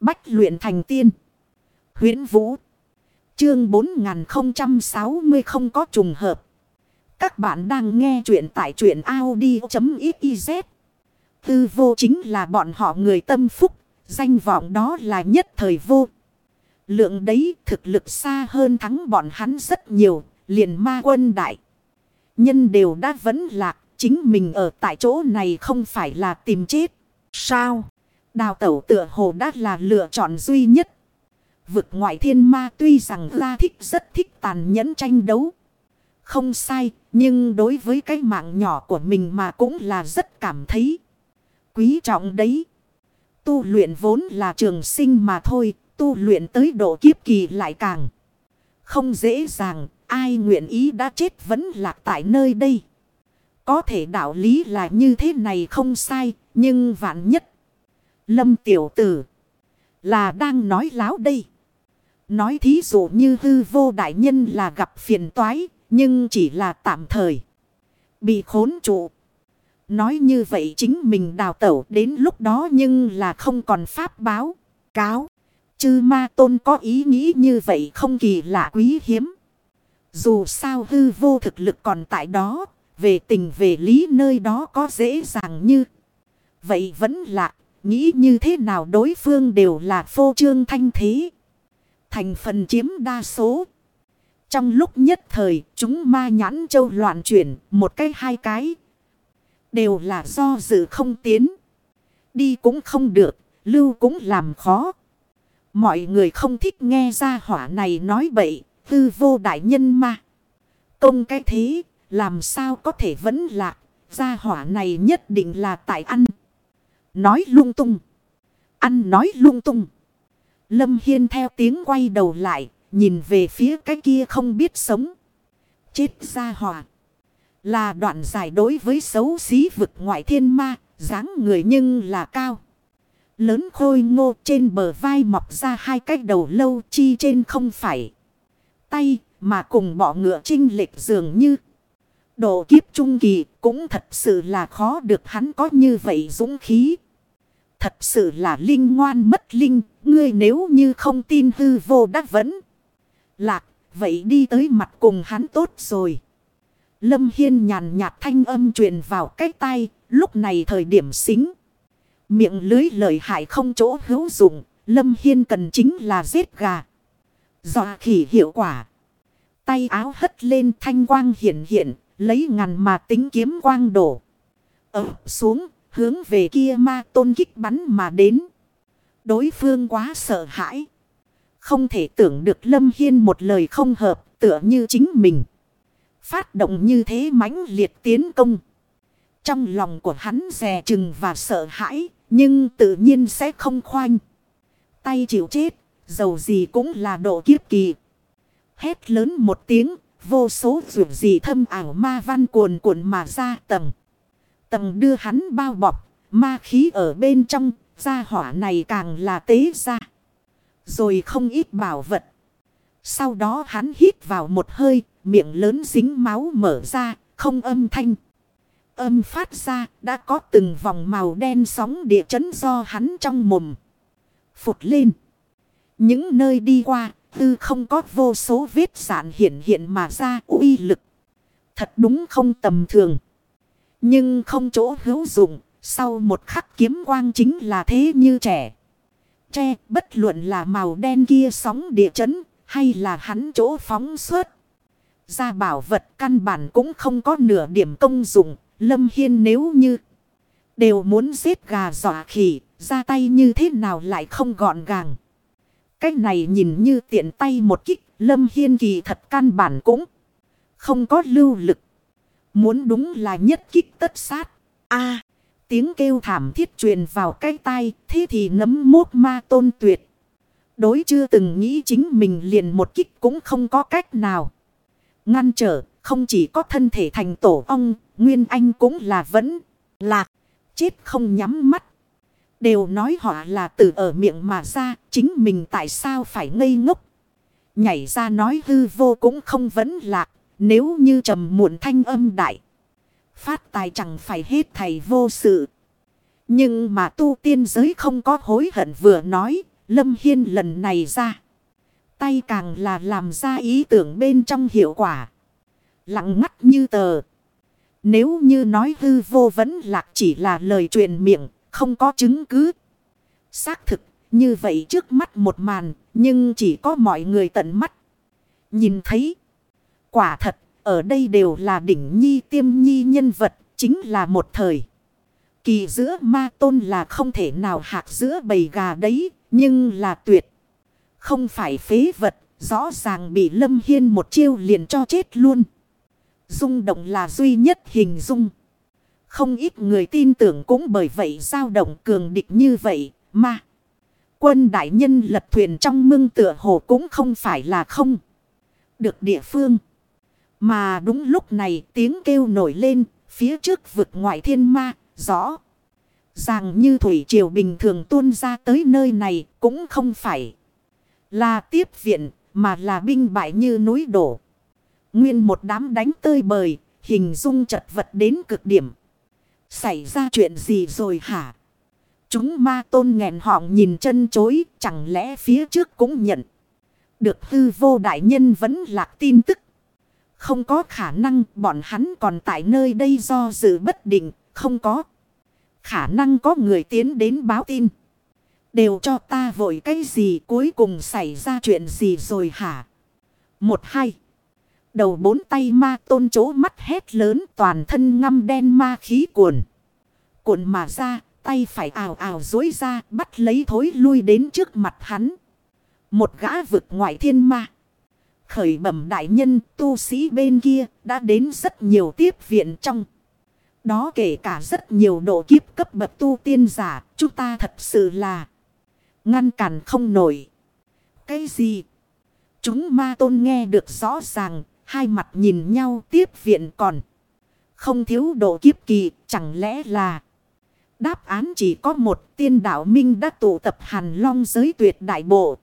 Bách luyện thành tiên. huyễn Vũ. Chương 4060 không có trùng hợp. Các bạn đang nghe truyện tại truyện Audi.xyz. Tư vô chính là bọn họ người tâm phúc. Danh vọng đó là nhất thời vô. Lượng đấy thực lực xa hơn thắng bọn hắn rất nhiều. Liền ma quân đại. Nhân đều đã vấn lạc. Chính mình ở tại chỗ này không phải là tìm chết. Sao? Đào tẩu tựa hồ đã là lựa chọn duy nhất. Vực ngoại thiên ma tuy rằng ra thích rất thích tàn nhẫn tranh đấu. Không sai, nhưng đối với cái mạng nhỏ của mình mà cũng là rất cảm thấy quý trọng đấy. Tu luyện vốn là trường sinh mà thôi, tu luyện tới độ kiếp kỳ lại càng không dễ dàng, ai nguyện ý đã chết vẫn lạc tại nơi đây. Có thể đạo lý là như thế này không sai, nhưng vạn nhất. Lâm tiểu tử là đang nói láo đây. Nói thí dụ như hư vô đại nhân là gặp phiền toái, nhưng chỉ là tạm thời. Bị khốn trụ. Nói như vậy chính mình đào tẩu đến lúc đó nhưng là không còn pháp báo, cáo. Chư ma tôn có ý nghĩ như vậy không kỳ lạ quý hiếm. Dù sao hư vô thực lực còn tại đó, về tình về lý nơi đó có dễ dàng như. Vậy vẫn là, nghĩ như thế nào đối phương đều là phô trương thanh thế. Thành phần chiếm đa số. Trong lúc nhất thời, chúng ma nhãn châu loạn chuyển, một cái hai cái. Đều là do dự không tiến. Đi cũng không được, lưu cũng làm khó. Mọi người không thích nghe ra hỏa này nói bậy, tư vô đại nhân ma. Công cái thế, làm sao có thể vẫn lạc, gia hỏa này nhất định là tại ăn. Nói lung tung. Ăn nói lung tung. Lâm Hiên theo tiếng quay đầu lại, nhìn về phía cái kia không biết sống. Chết ra hỏa. Là đoạn giải đối với xấu xí vực ngoại thiên ma, dáng người nhưng là cao. Lớn khôi ngô trên bờ vai mọc ra hai cái đầu lâu chi trên không phải. Tay mà cùng bọ ngựa trinh lệch dường như. Độ kiếp trung kỳ cũng thật sự là khó được hắn có như vậy dũng khí. Thật sự là linh ngoan mất linh, ngươi nếu như không tin hư vô đắc vẫn. Lạc, vậy đi tới mặt cùng hắn tốt rồi. Lâm Hiên nhàn nhạt thanh âm truyền vào cái tay, lúc này thời điểm xính. Miệng lưới lời hại không chỗ hữu dụng, Lâm Hiên cần chính là giết gà. Dọa khỉ hiệu quả. Tay áo hất lên thanh quang hiện hiện, lấy ngàn mà tính kiếm quang đổ. Ở xuống, hướng về kia ma tôn kích bắn mà đến. Đối phương quá sợ hãi. Không thể tưởng được Lâm Hiên một lời không hợp tựa như chính mình. Phát động như thế mãnh liệt tiến công. Trong lòng của hắn rè chừng và sợ hãi. Nhưng tự nhiên sẽ không khoanh. Tay chịu chết. Dầu gì cũng là độ kiếp kỳ. Hét lớn một tiếng. Vô số dù gì thâm ảo ma văn cuồn cuộn mà ra tầng. Tầng đưa hắn bao bọc. Ma khí ở bên trong. Gia hỏa này càng là tế ra. Rồi không ít bảo vật. Sau đó hắn hít vào một hơi. Miệng lớn dính máu mở ra. Không âm thanh. Âm phát ra, đã có từng vòng màu đen sóng địa chấn do hắn trong mồm. Phụt lên. Những nơi đi qua tư không có vô số vết sản hiện hiện mà ra uy lực. Thật đúng không tầm thường. Nhưng không chỗ hữu dụng. Sau một khắc kiếm quang chính là thế như trẻ. Tre bất luận là màu đen kia sóng địa chấn hay là hắn chỗ phóng suốt. Ra bảo vật căn bản cũng không có nửa điểm công dụng. Lâm Hiên nếu như đều muốn giết gà dọa khỉ, ra tay như thế nào lại không gọn gàng. Cách này nhìn như tiện tay một kích, Lâm Hiên kỳ thật căn bản cũng không có lưu lực. Muốn đúng là nhất kích tất sát. a tiếng kêu thảm thiết truyền vào cái tay, thế thì nấm mốt ma tôn tuyệt. Đối chưa từng nghĩ chính mình liền một kích cũng không có cách nào. Ngăn trở, không chỉ có thân thể thành tổ ong, Nguyên Anh cũng là vẫn lạc, chết không nhắm mắt. Đều nói họ là từ ở miệng mà ra, chính mình tại sao phải ngây ngốc. Nhảy ra nói hư vô cũng không vấn lạc, nếu như trầm muộn thanh âm đại. Phát tài chẳng phải hết thầy vô sự. Nhưng mà tu tiên giới không có hối hận vừa nói, Lâm Hiên lần này ra. Tay càng là làm ra ý tưởng bên trong hiệu quả. Lặng ngắt như tờ. Nếu như nói hư vô vẫn lạc chỉ là lời truyền miệng, không có chứng cứ. Xác thực, như vậy trước mắt một màn, nhưng chỉ có mọi người tận mắt. Nhìn thấy, quả thật, ở đây đều là đỉnh nhi tiêm nhi nhân vật, chính là một thời. Kỳ giữa ma tôn là không thể nào hạc giữa bầy gà đấy, nhưng là tuyệt. Không phải phế vật, rõ ràng bị Lâm Hiên một chiêu liền cho chết luôn. Dung động là duy nhất hình dung. Không ít người tin tưởng cũng bởi vậy dao động cường địch như vậy mà. Quân đại nhân lật thuyền trong mương tựa hồ cũng không phải là không. Được địa phương. Mà đúng lúc này tiếng kêu nổi lên phía trước vực ngoại thiên ma rõ. Ràng như thủy triều bình thường tuôn ra tới nơi này cũng không phải là tiếp viện mà là binh bại như núi đổ. Nguyên một đám đánh tơi bời, hình dung chật vật đến cực điểm. Xảy ra chuyện gì rồi hả? Chúng ma tôn nghẹn họng nhìn chân chối, chẳng lẽ phía trước cũng nhận. Được hư vô đại nhân vẫn lạc tin tức. Không có khả năng bọn hắn còn tại nơi đây do dự bất định, không có. Khả năng có người tiến đến báo tin. Đều cho ta vội cái gì cuối cùng xảy ra chuyện gì rồi hả? Một hai. Đầu bốn tay ma tôn chố mắt hét lớn toàn thân ngâm đen ma khí cuồn. Cuộn mà ra, tay phải ảo ảo dối ra bắt lấy thối lui đến trước mặt hắn. Một gã vực ngoại thiên ma. Khởi bẩm đại nhân tu sĩ bên kia đã đến rất nhiều tiếp viện trong. Đó kể cả rất nhiều độ kiếp cấp bậc tu tiên giả, chúng ta thật sự là ngăn cản không nổi. Cái gì? Chúng ma tôn nghe được rõ ràng, hai mặt nhìn nhau tiếp viện còn. Không thiếu độ kiếp kỳ, chẳng lẽ là... Đáp án chỉ có một tiên đạo minh đã tụ tập hàn long giới tuyệt đại bộ.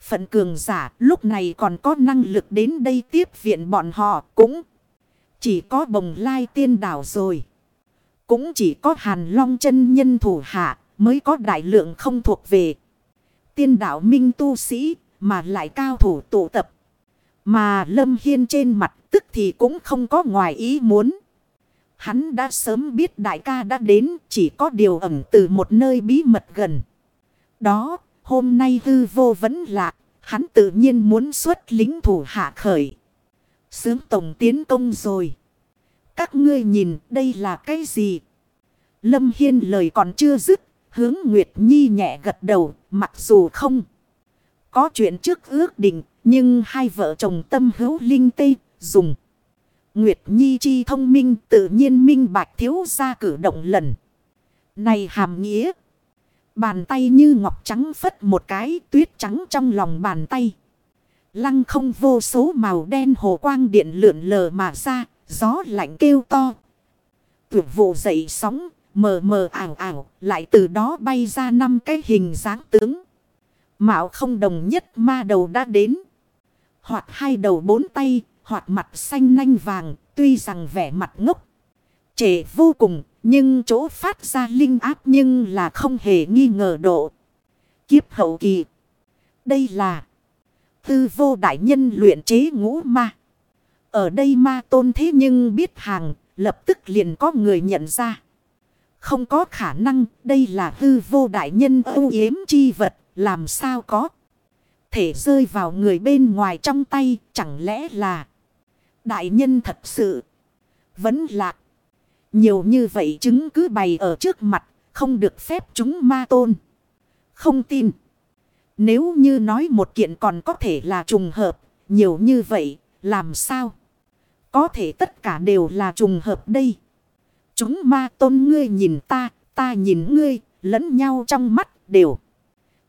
Phận cường giả lúc này còn có năng lực đến đây tiếp viện bọn họ cũng chỉ có bồng lai tiên đảo rồi. Cũng chỉ có hàn long chân nhân thủ hạ mới có đại lượng không thuộc về. Tiên đạo minh tu sĩ mà lại cao thủ tụ tập. Mà Lâm Hiên trên mặt tức thì cũng không có ngoài ý muốn. Hắn đã sớm biết đại ca đã đến chỉ có điều ẩm từ một nơi bí mật gần. Đó, hôm nay hư vô vẫn lạc, hắn tự nhiên muốn xuất lính thủ hạ khởi. Sướng tổng tiến công rồi. Các ngươi nhìn đây là cái gì? Lâm Hiên lời còn chưa dứt, hướng Nguyệt Nhi nhẹ gật đầu, mặc dù không. Có chuyện trước ước định, nhưng hai vợ chồng tâm hữu linh tê dùng. Nguyệt Nhi chi thông minh tự nhiên minh bạch thiếu ra cử động lần. Này hàm nghĩa. Bàn tay như ngọc trắng phất một cái tuyết trắng trong lòng bàn tay. Lăng không vô số màu đen hồ quang điện lượn lờ mà ra, gió lạnh kêu to. Tuyệt vụ dậy sóng, mờ mờ ảo ảo, lại từ đó bay ra năm cái hình dáng tướng. Mạo không đồng nhất ma đầu đã đến. Hoặc hai đầu bốn tay, hoặc mặt xanh nanh vàng, tuy rằng vẻ mặt ngốc. Trẻ vô cùng, nhưng chỗ phát ra linh áp nhưng là không hề nghi ngờ độ. Kiếp hậu kỳ. Đây là tư vô đại nhân luyện chế ngũ ma. Ở đây ma tôn thế nhưng biết hàng, lập tức liền có người nhận ra. Không có khả năng, đây là hư vô đại nhân ưu yếm chi vật, làm sao có. Thể rơi vào người bên ngoài trong tay, chẳng lẽ là đại nhân thật sự. Vẫn lạc. Nhiều như vậy chứng cứ bày ở trước mặt, không được phép chúng ma tôn. Không tin. Nếu như nói một kiện còn có thể là trùng hợp, nhiều như vậy, làm sao? Có thể tất cả đều là trùng hợp đây. Chúng ma tôn ngươi nhìn ta, ta nhìn ngươi, lẫn nhau trong mắt đều.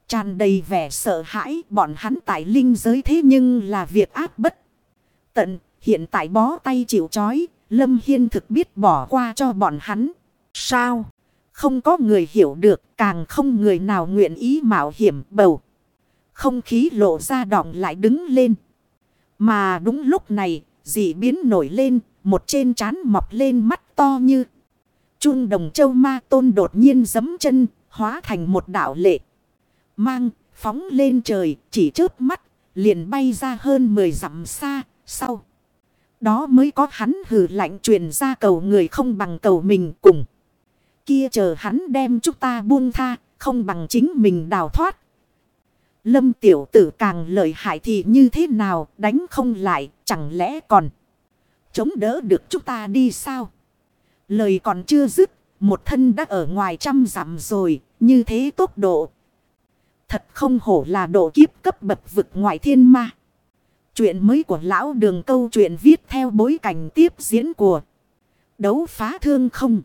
Tràn đầy vẻ sợ hãi bọn hắn tại linh giới thế nhưng là việc ác bất. Tận hiện tại bó tay chịu chói, Lâm Hiên thực biết bỏ qua cho bọn hắn. Sao? Không có người hiểu được, càng không người nào nguyện ý mạo hiểm bầu. Không khí lộ ra đọng lại đứng lên. Mà đúng lúc này, dị biến nổi lên, một trên trán mọc lên mắt to như. Trung đồng châu ma tôn đột nhiên giấm chân, hóa thành một đảo lệ. Mang, phóng lên trời, chỉ chớp mắt, liền bay ra hơn 10 dặm xa, sau. Đó mới có hắn hử lạnh truyền ra cầu người không bằng cầu mình cùng. Kia chờ hắn đem chúng ta buông tha, không bằng chính mình đào thoát. Lâm tiểu tử càng lợi hại thì như thế nào, đánh không lại, chẳng lẽ còn chống đỡ được chúng ta đi sao? Lời còn chưa dứt, một thân đã ở ngoài trăm dặm rồi, như thế tốc độ. Thật không hổ là độ kiếp cấp bậc vực ngoại thiên ma. Chuyện mới của lão đường câu chuyện viết theo bối cảnh tiếp diễn của đấu phá thương không.